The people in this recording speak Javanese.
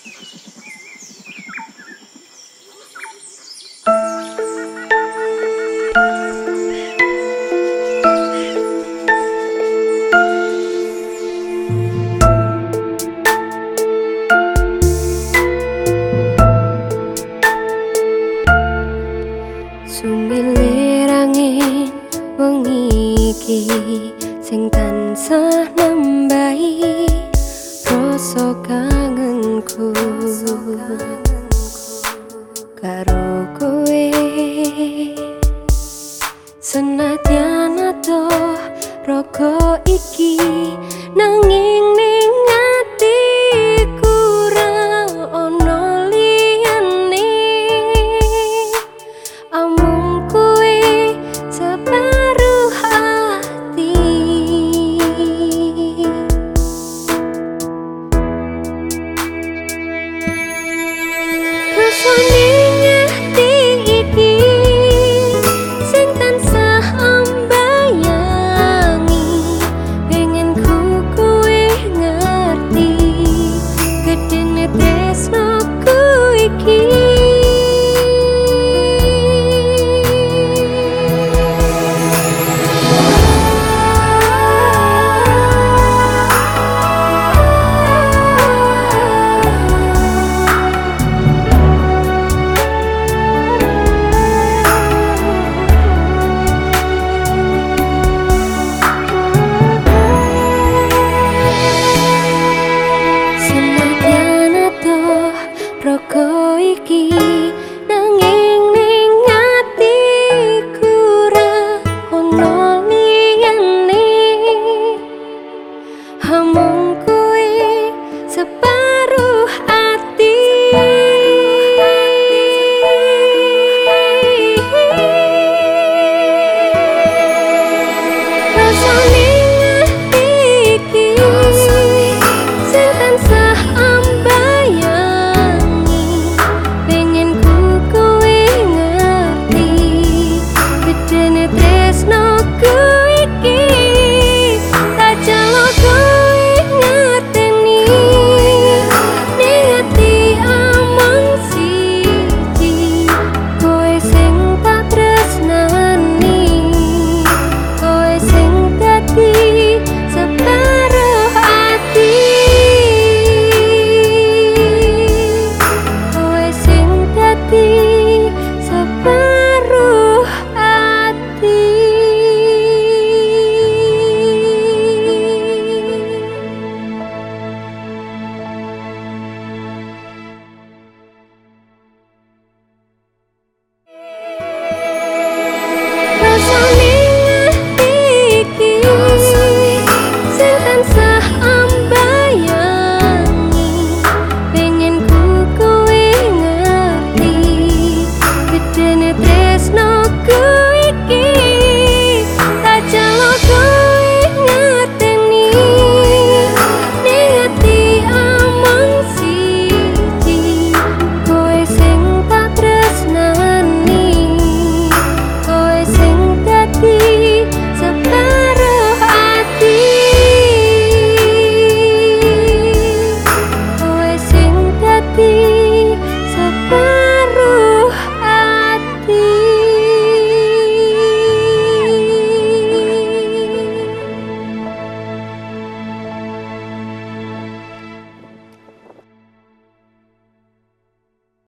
Sumilir angin wengi iki Sing tansah nambahi. rasa kangenku. Karo kowe. Senajan ado rogo iki nanging for me.